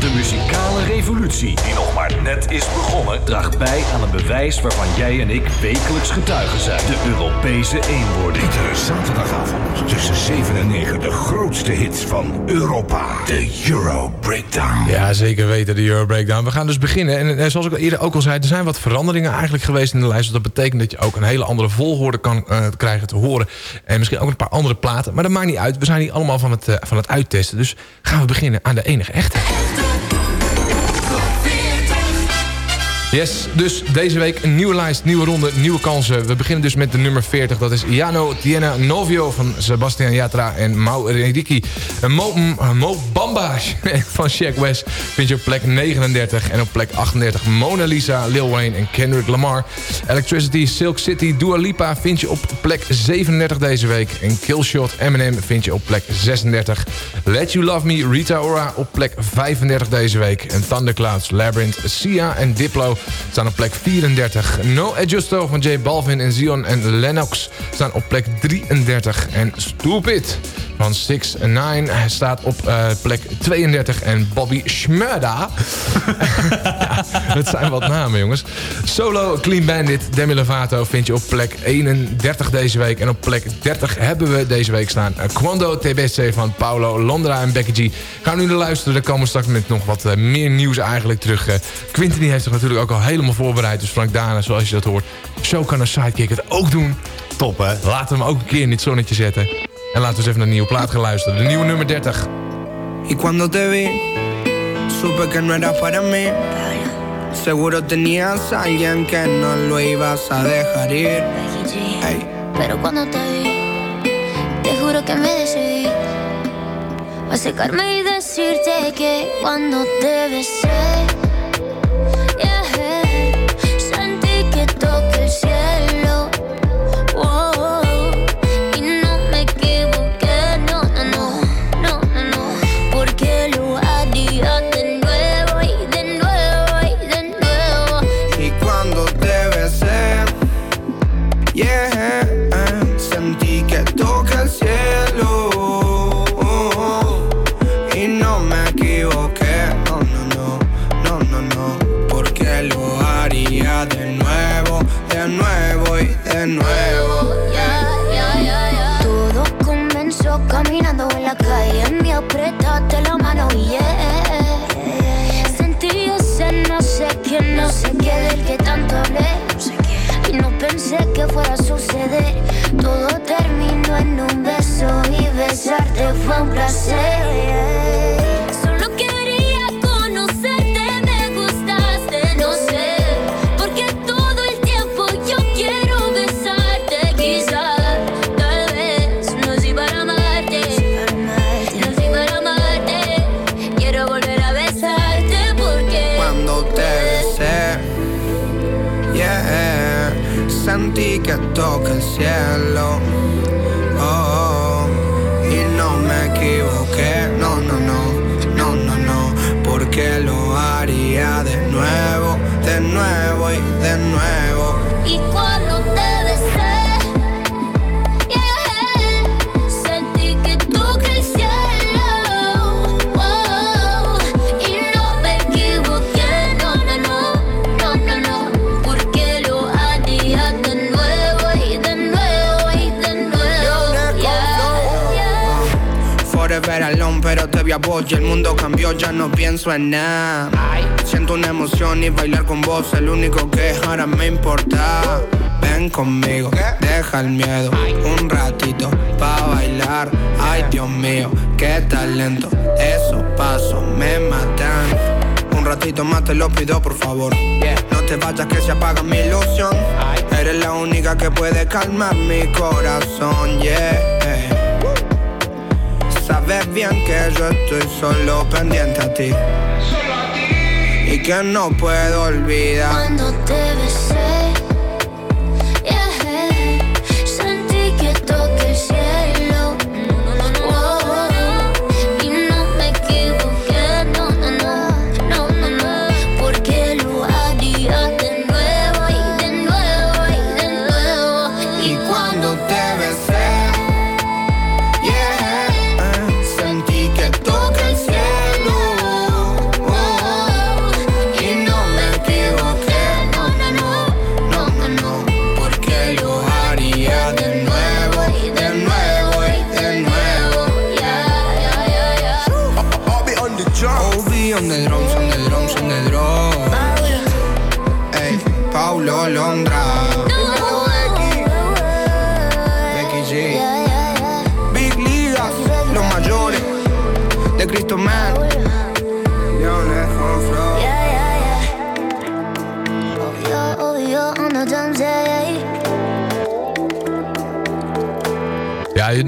De muzikale revolutie, die nog maar net is begonnen, draagt bij aan een bewijs waarvan jij en ik wekelijks getuigen zijn. De Europese eenwording. Iedere zaterdagavond tussen 7 en 9 de grootste hits van Europa. De Euro Breakdown. Ja, zeker weten, de Euro Breakdown. We gaan dus beginnen. En eh, zoals ik al eerder ook al zei, er zijn wat veranderingen eigenlijk geweest in de lijst. Dus dat betekent dat je ook een hele andere volgorde kan eh, krijgen te horen. En misschien ook een paar andere platen. Maar dat maakt niet uit. We zijn hier allemaal van het, eh, van het uittesten. Dus gaan we beginnen aan de enige echte. Yes, dus deze week een nieuwe lijst, nieuwe ronde, nieuwe kansen. We beginnen dus met de nummer 40. Dat is Jano Tiena Novio van Sebastian Yatra en Mau Rediki. Mo, Mo Bamba van Shaq West vind je op plek 39. En op plek 38 Mona Lisa, Lil Wayne en Kendrick Lamar. Electricity, Silk City, Dua Lipa vind je op plek 37 deze week. En Killshot Eminem vind je op plek 36. Let You Love Me, Rita Ora op plek 35 deze week. En Thunderclouds, Labyrinth, Sia en Diplo staan op plek 34. No Adjusto van J Balvin en Zion en Lennox staan op plek 33. En Stupid van 6 9 staat op uh, plek 32. En Bobby Schmurda. ja, het zijn wat namen, jongens. Solo Clean Bandit, Demi Lovato vind je op plek 31 deze week. En op plek 30 hebben we deze week staan uh, Quando TBC van Paulo, Londra en Becky G. Gaan nu naar luisteren. Dan komen straks met nog wat uh, meer nieuws eigenlijk terug. Quintini heeft zich natuurlijk ook al helemaal voorbereid. Dus Frank Dana, zoals je dat hoort. Zo kan een sidekick het ook doen. Top, hè? Laten we hem ook een keer in dit zonnetje zetten. En laten we eens even naar een nieuwe plaat gaan luisteren. De nieuwe nummer 30. Y cuando te vi, supe que no era para mí. Seguro tenías a alguien que no lo ibas a dejar ir. Ey. Pero cuando te vi, te juro que me decidí a secarme y decirte que cuando te besé, Cuando te besé, yeah, sentí que toca el cielo. Y el mundo cambió, ya no pienso en nada. Siento una emoción y bailar con vos, el único que ahora me importa. Ven conmigo, deja el miedo, un ratito pa' bailar. Ay, Dios mío, qué talento. Esos pasos me matan. Un ratito más te lo pido, por favor. No te vayas que se apaga mi ilusión. Eres la única que puede calmar mi corazón, yeah. Sabes bien que yo estoy solo pendiente a ti. Y que no puedo olvidar. Cuando te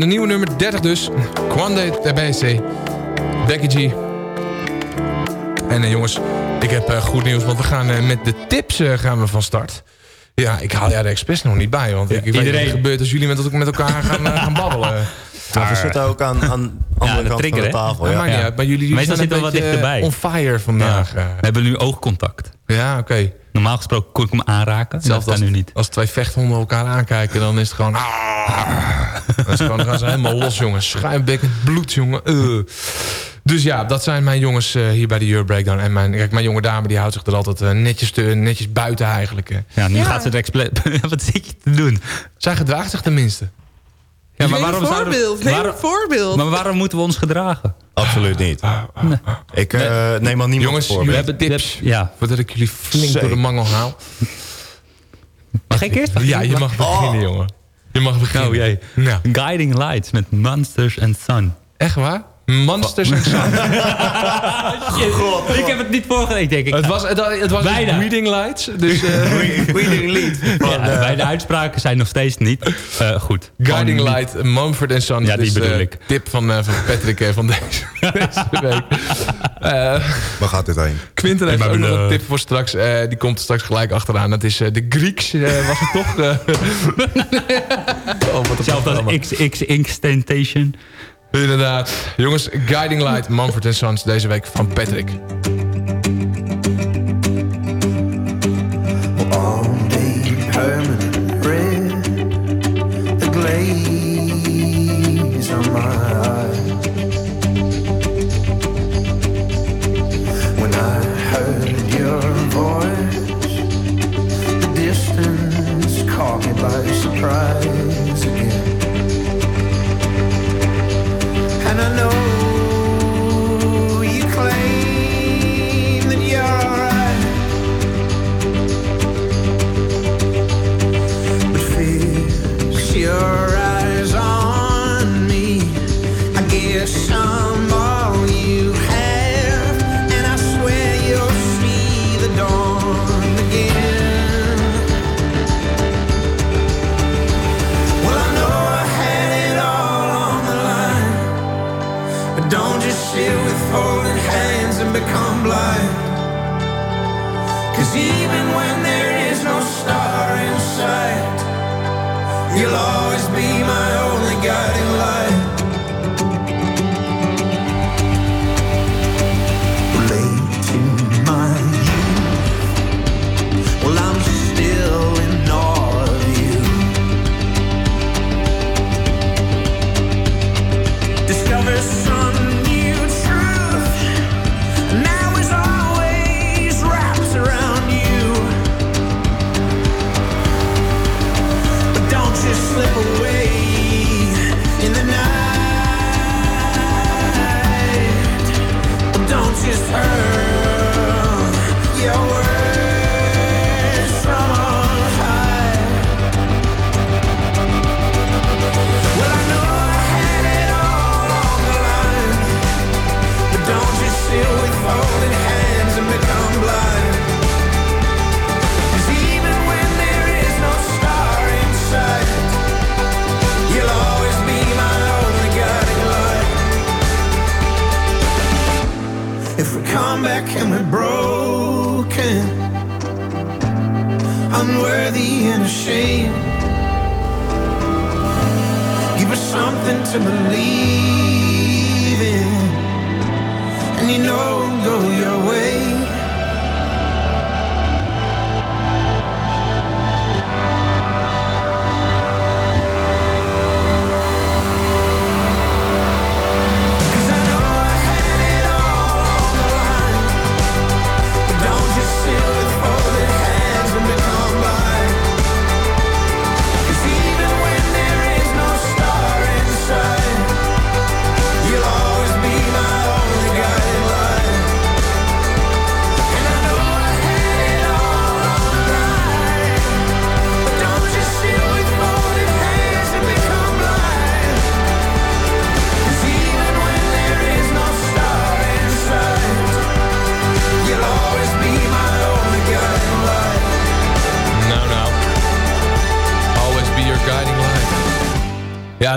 de nieuwe nummer 30 dus. Kwande TBC. Becky G. En eh, jongens, ik heb eh, goed nieuws, want we gaan eh, met de tips eh, gaan we van start. Ja, ik haal jij de expres nog niet bij, want ik, ik weet wat iedereen. er gebeurt als jullie met, met elkaar gaan, gaan babbelen. Maar we zitten ook aan, aan de andere de kant trigger, van de tafel. Ja, Ja. niet maar jullie, jullie Meestal zijn een zitten we wat dichterbij. on fire vandaag. Ja. We hebben nu oogcontact. Ja, oké. Normaal gesproken kon ik hem aanraken. Zelfs dat als, nu niet. als twee vechthonden elkaar aankijken, dan is het gewoon... Ah, dan, is het gewoon dan gaan ze helemaal los, jongens. Schuimbekkend bloed, jongen. Uh. Dus ja, dat zijn mijn jongens eh, hier bij de Euro Breakdown. En mijn, kijk, mijn jonge dame die houdt zich er altijd eh, netjes, te, netjes buiten eigenlijk. eh. Ja, nu gaat ze het expres... wat zit je te doen? Zij gedraagt zich tenminste. Ja, Neem een voorbeeld, neem een voorbeeld. Maar waarom moeten we ons gedragen? Absoluut niet. Ik eh, neem al niemand Jongens, voor. jullie me. hebben tips. Ja. Voordat ik jullie flink door de mangel haal. Mag ik eerst Ja, je mag beginnen, Oh. jongen. Je mag beginnen. Oh jee. Nou, Guiding Lights met Monsters and Sun. echt waar? Monsters en Sun. Ik heb het niet voorgelezen, denk ik. Het was, het, het was Bijna. reading lights. Dus eh, Reading lead. Ja, bij de uitspraken zijn nog steeds niet eh, goed. Guiding Light, Mumford Sons. Ja, die dus, bedoel eh, ik. Tip van, eh, van Patrick eh, van deze, deze week. Eh Waar gaat dit heen? Quinten heeft ook nog een tip voor straks. eh, die komt straks gelijk achteraan. Dat is eh, de Grieks, eh, was het toch? eh. oh, wat programma. als. Inderdaad. Jongens, Guiding Light, Mumford Sons. Deze week van Patrick.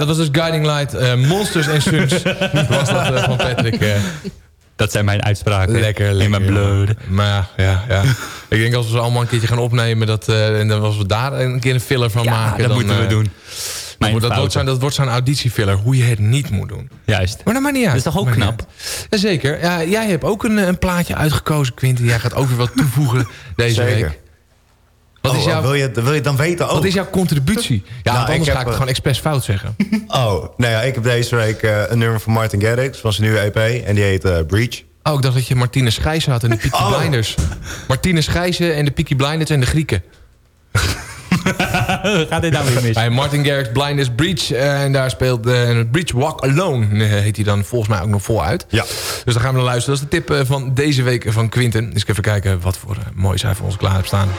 Dat was dus Guiding Light. eh, Monsters and Sons was dat eh, van Patrick. eh. Dat zijn mijn uitspraken. Lekker, lekker. In mijn bloed. Maar ja, ja. Ik denk als we ze allemaal een keertje gaan opnemen... Dat, eh, en dan als we daar een keer een filler van Ja, maken... dat dan, moeten we doen. Mijn dat, wordt zijn, dat wordt zo'n auditiefiller. Hoe je het niet moet doen. Juist. Maar dat maakt niet uit. Dat is toch ook knap? uit. Jazeker. Ja, jij hebt ook een, een plaatje uitgekozen, Quinten. Jij gaat ook weer wat toevoegen deze Zeker. week. Wat, Oh, is jouw, wil, je, wil je dan weten ook? wat is jouw contributie? Ja, Nou, anders ik ga ik het eh, gewoon expres fout zeggen. Oh, nou ja, ik heb deze week eh, een nummer van Martin Garrix van zijn nieuwe EP. En die heet eh, Breach. Oh, ik dacht dat je Martine Schijzen had en de Peaky Oh. Blinders. Martine Schijzen en de Peaky Blinders en de Grieken. Gaat dit nou weer mis? Bij Martin Garrix Blinders Breach. eh, en daar speelt eh, Breach Walk Alone. eh, heet hij dan volgens mij ook nog voluit. Ja. Dus dan gaan we naar luisteren. Dat is de tip eh, van deze week van Quinten. Dus ik even kijken wat voor uh, moois hij voor ons klaar heeft staan.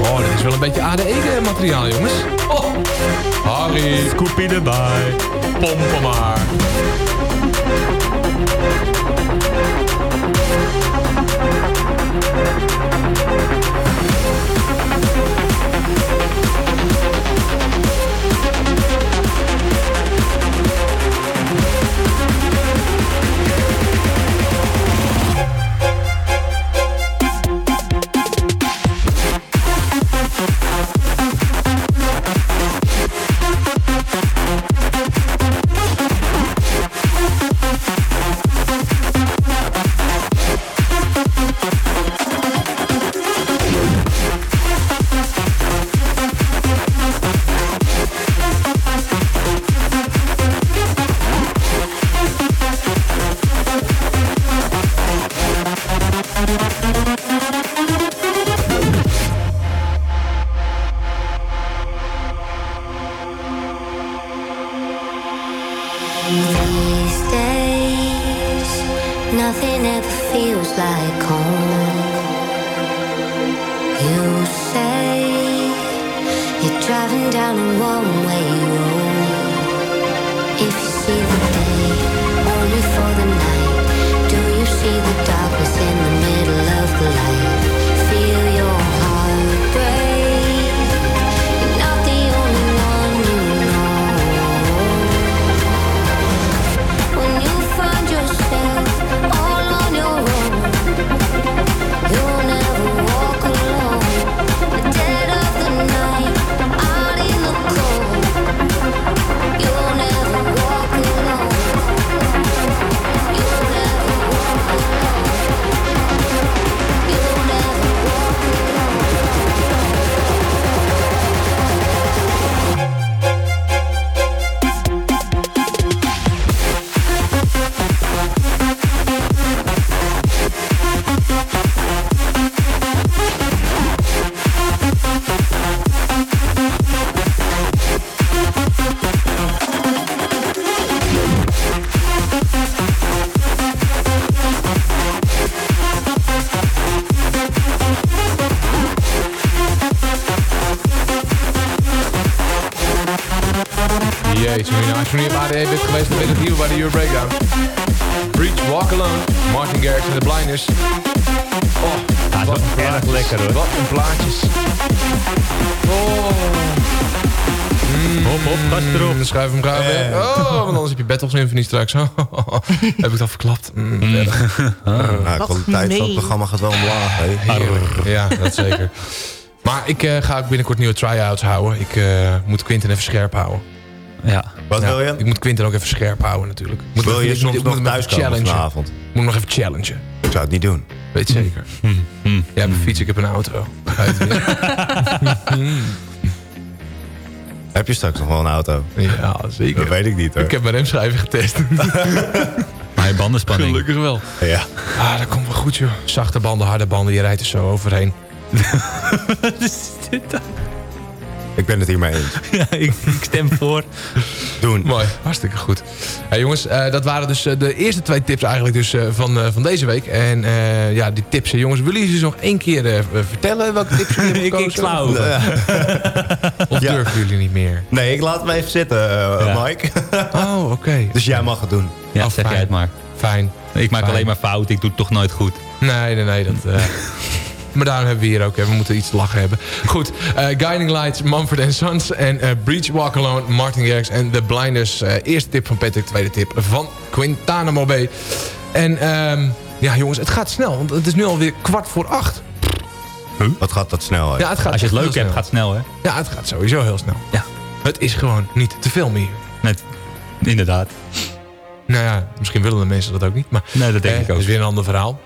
Oh, dit is wel een beetje ADE-materiaal, jongens. Oh, Harry. Scoopie erbij. Pompen maar. Battle Symphony straks. heb ik dat verklapt? Mm. Nou, de kwaliteit van het programma gaat wel omlaag. hè. Heerlijk. Ja, dat zeker. Maar ik eh, ga ook binnenkort nieuwe try-outs houden. Ik eh, moet Quinten even scherp houden. Ja. Wat Ja, wil je? Ik moet Quinten ook even scherp houden natuurlijk. Moet Wil je soms nog thuiskomen challengen. vanavond? Moet nog even challengen. Ik zou het niet doen. Weet zeker. Jij hebt een fiets, ik heb een auto. Heb je straks nog wel een auto? ja, zeker. Dat weet ik niet hoor. Ik heb mijn remschijven getest. Maar je bandenspanning. Gelukkig wel. Ja. Ah, dat komt wel goed joh. Zachte banden, harde banden, je rijdt er zo overheen. Ik ben het hiermee eens. Ja, ik, ik stem voor. Doen. Mooi, hartstikke goed. Jongens, eh, dat waren dus eh, de eerste twee tips eigenlijk dus, eh, van, eh, van deze week. En eh, ja, die tips, jongens, willen jullie ze nog één keer eh, vertellen welke tips jullie hebben Ik- ik gekozen? sla over. Ja. Of Ja. durven jullie niet meer? Nee, ik laat hem even zitten, Ja. Mike. Oh, oké. Dus jij mag het doen. Ja, Oh, zeg fijn. jij het maar. Fijn. Ik maak Fijn. alleen maar fout, ik doe het toch nooit goed. Nee, nee, nee. Dat, eh, maar daarom hebben we hier ook. Hè. We moeten iets te lachen hebben. Goed. eh, Guiding Lights, Mumford Sons. En eh, Breach Walk Alone, Martin Garrix en The Blinders. Eh, eerste tip van Patrick, tweede tip van Quintana B. En ehm, ja, jongens, het gaat snel. Want het is nu alweer kwart voor acht. Wat gaat dat snel? hè? Ja, het gaat Als je het leuk hebt, gaat snel. het snel, hè? Ja, het gaat sowieso heel snel. Ja. Het is gewoon niet te veel meer. Net, inderdaad. Nou ja, misschien willen de mensen dat ook niet. Maar Nee, dat denk eh, ik ook. Dat is weer een ander verhaal.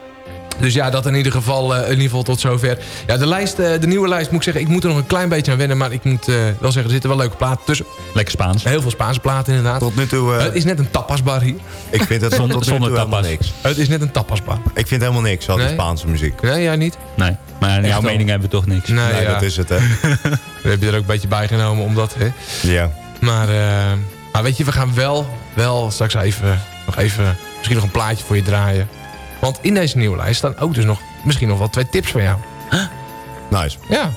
Dus ja, dat in ieder geval, eh, in ieder geval tot zover. Ja, de, lijst, eh, de nieuwe lijst moet ik zeggen, ik moet er nog een klein beetje aan wennen. Maar ik moet eh, wel zeggen, er zitten wel leuke platen tussen. Lekker Spaans. Heel veel Spaanse platen inderdaad. Tot nu toe, eh, het is net een tapasbar hier. ik vind het tot nu toe zonder helemaal tapas. niks. Het is net een tapasbar. Ik vind helemaal niks, al die Nee? Spaanse muziek. Nee, jij niet? Nee, maar jouw mening hebben we toch niks. Nee, Nee, ja. dat is het, hè. We hebben je er ook een beetje bij genomen, omdat... Hè. Ja. Maar, eh, maar weet je, we gaan wel, wel straks even, nog even... Misschien nog een plaatje voor je draaien. Want in deze nieuwe lijst staan ook dus nog... Misschien nog wel twee tips van jou. Nice. Ja.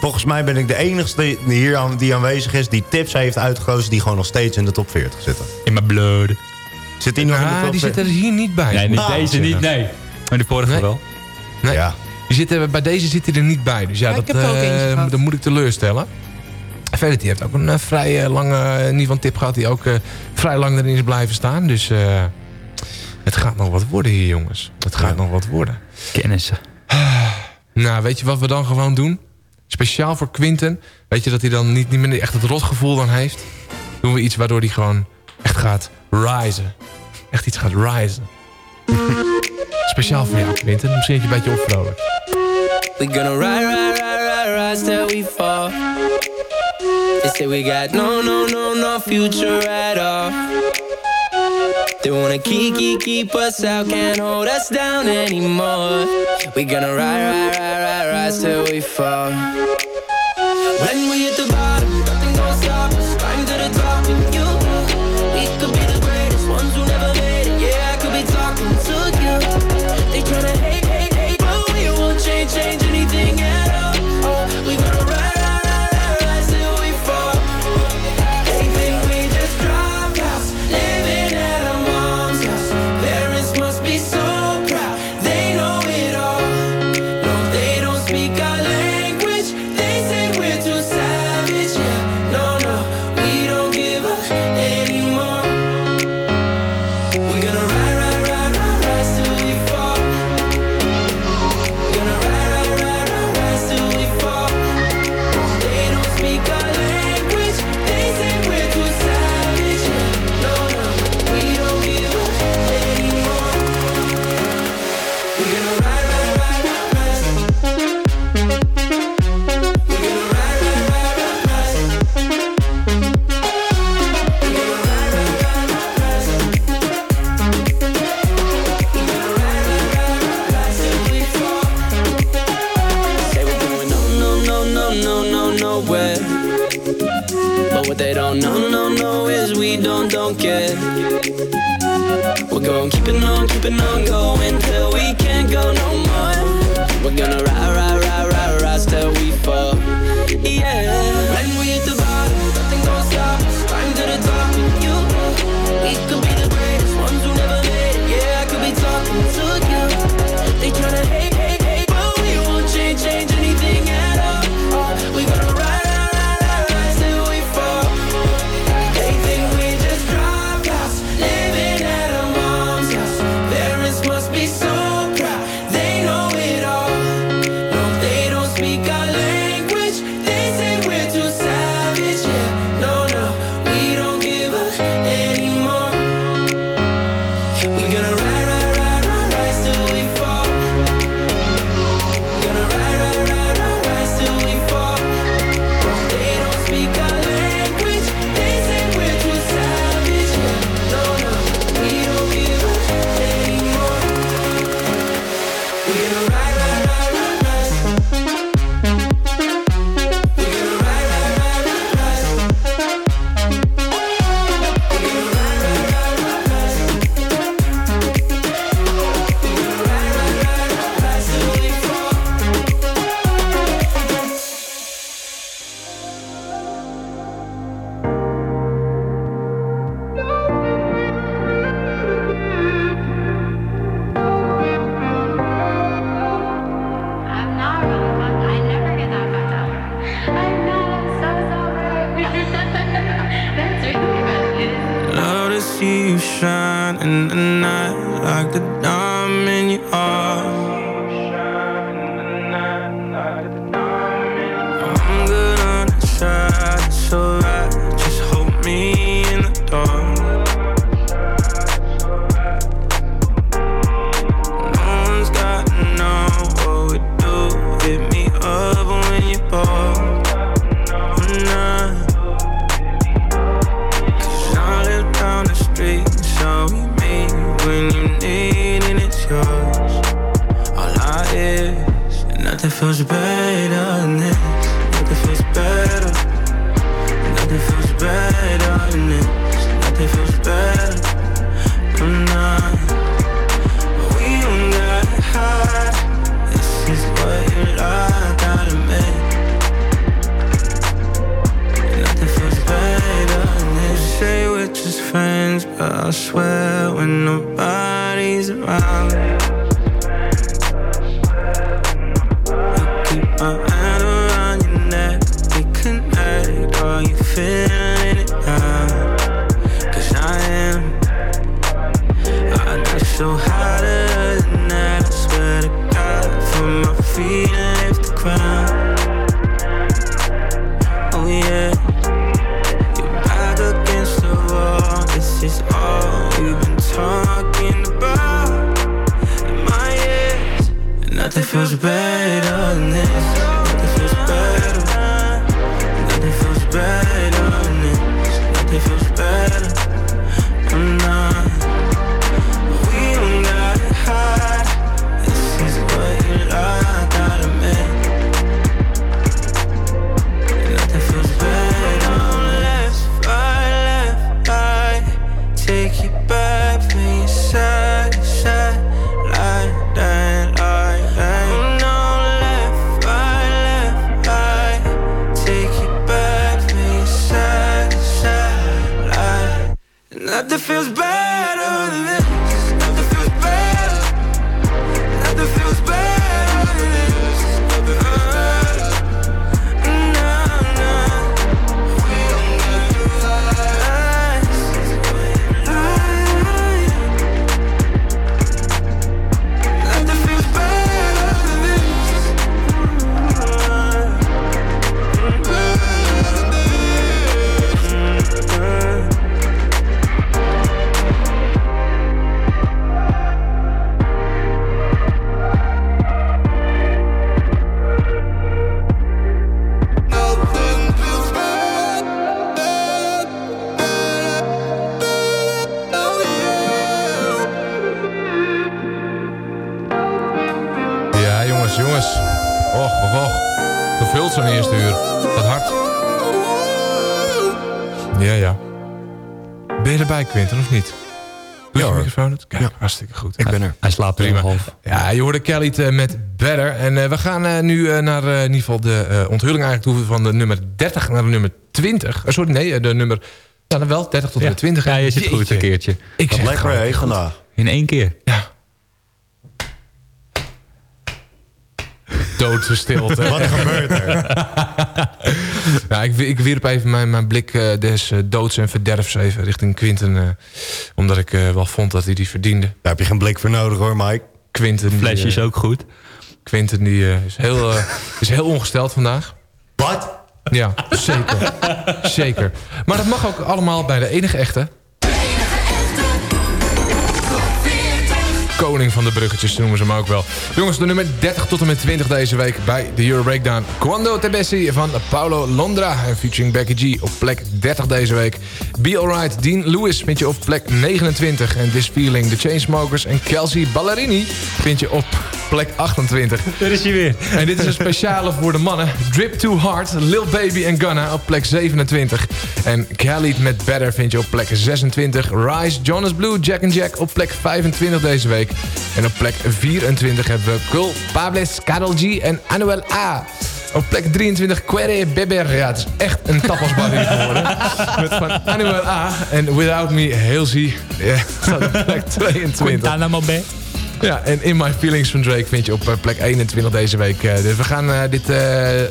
Volgens mij ben ik de enigste die hier aan, die aanwezig is... die tips heeft uitgekozen die gewoon nog steeds in de top 40 zitten. In mijn bloed. Zit die nog in de Ah, top die 40? zitten er hier niet bij. Nee, niet Ah, deze niet, nee. Maar de vorige Nee. wel. Nee. Ja. Die zitten, bij deze zit hij er niet bij. Dus ja, Ja, dat, eh, moet ik teleurstellen. Verder, die heeft ook een eh, vrij eh, lange, in ieder geval een tip gehad... die ook vrij lang erin is blijven staan. Dus eh, het gaat nog wat worden hier, jongens. Het gaat nog wat worden. Kennissen. Nou, weet je wat we dan gewoon doen? Speciaal voor Quinten. Weet je dat hij dan niet, niet meer echt het rotgevoel dan heeft? Doen we iets waardoor hij gewoon echt gaat risen. Echt iets gaat risen. Speciaal voor jou, Quinten. Misschien dat je een beetje opvrolijk. We gonna ride, ride, ride, ride, ride till we fall. They say we got no, no, no, no future at all. They wanna keep, keep, keep us out, can't hold us down anymore. We gonna ride, ride, ride, ride, ride till we fall. When we Gevuld zo'n eerste uur. Dat hard. Ja, ja. Ben je erbij, Quinten, of niet? Doe je de microfoon het? Kijk, hartstikke goed. Ik ben er. Hij slaapt er Prima. half. Ja, je hoorde Kelly eh, met Better. En eh, we gaan eh, nu eh, naar in ieder geval de eh, onthulling eigenlijk toe van de nummer 30 naar de nummer 20. Eh, sorry, nee, de nummer... Ja, dan wel, 30 tot en met 20. Ja, je zit goed een keertje. Ik zeg lekker goed. vandaag. In één keer. Doodse stilte. Wat gebeurt er? ja, ik, ik wierp even mijn, mijn blik eh, des eh, doods en verderfs even richting Quinten. eh, omdat ik eh, wel vond dat hij die verdiende. Daar heb je geen blik voor nodig hoor, Mike. Quinten, Flash is ook goed. Quinten die, eh, is, heel, is heel ongesteld vandaag. Wat? Ja, zeker. zeker. Maar dat mag ook allemaal bij de enige echte. Koning van de bruggetjes noemen ze hem ook wel. Jongens, de nummer 30 tot en met 20 deze week bij de Euro Breakdown. Quando te Bessi van Paulo Londra. En featuring Becky G op plek 30 deze week. Be Alright, Dean Lewis vind je op plek 29. En This Feeling, The Chainsmokers en Kelsey Ballerini vind je op plek 28. Daar is hij weer. En dit is een speciale voor de mannen. Drip Too Hard, Lil Baby en Gunna op plek 27. En Khalid met Better vind je op plek 26. Rise, Jonas Blue, Jack and Jack op plek 25 deze week. En op plek 24 hebben we Cul, Pables, Karol G en Anuel A. Op plek 23 Quere Beber. Ja, het is echt een tapasbar hier geworden. Met van Anuel A en Without Me Halsey. Ja, staat op plek 22. Quintana Mobe. Ja, en In My Feelings van Drake vind je op eh, plek 21 deze week. Eh, Dus we gaan eh, dit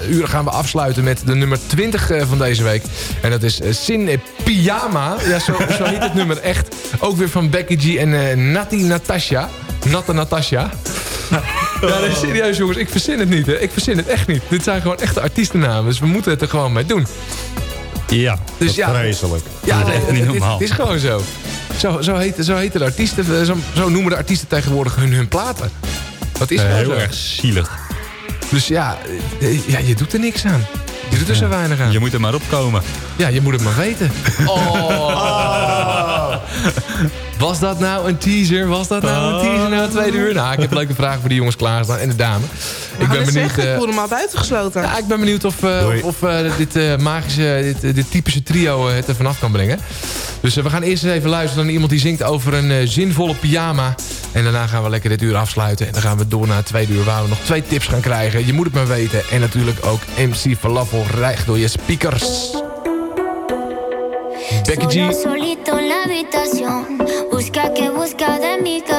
uur gaan we afsluiten met de nummer 20 eh, van deze week. En dat is Sin Pyjama. Ja, zo, zo heet het nummer echt. Ook weer van Becky G en Natti Natasha. Natte Natasha. Ja, nee, serieus jongens, ik verzin het niet. Hè. Ik verzin het echt niet. Dit zijn gewoon echte artiestennamen. Dus we moeten het er gewoon mee doen. Ja, Dus ja, Vreselijk. ja, Dat is echt niet het- normaal. Het is gewoon zo. Zo, zo, heet, zo heten de artiesten. eh, Zo, zo noemen de artiesten tegenwoordig hun, hun platen. Dat is gewoon heel zo. erg zielig. Dus ja, eh, ja, je doet er niks aan. Je doet er zo weinig aan. Je moet er maar opkomen. Ja, je moet het maar weten. Oh. Was dat nou een teaser? Was dat nou een teaser na tweede uur? Nou, ik heb leuke vragen voor die jongens klaarstaan en de dame. Ik ben benieuwd... Zeggen, ik eh, voel hem al buitengesloten. ja, ik ben benieuwd of, eh, of eh, dit eh, magische, dit, dit typische trio eh, het er vanaf kan brengen. Dus we gaan eerst eens even luisteren naar iemand die zingt over een eh, zinvolle pyjama. En daarna gaan we lekker dit uur afsluiten. En dan gaan we door naar het tweede uur waar we nog twee tips gaan krijgen. Je moet het maar weten. En natuurlijk ook MC Falafel rijgt door je speakers. Solo, solito en la habitación. Busca que busca de mi calor.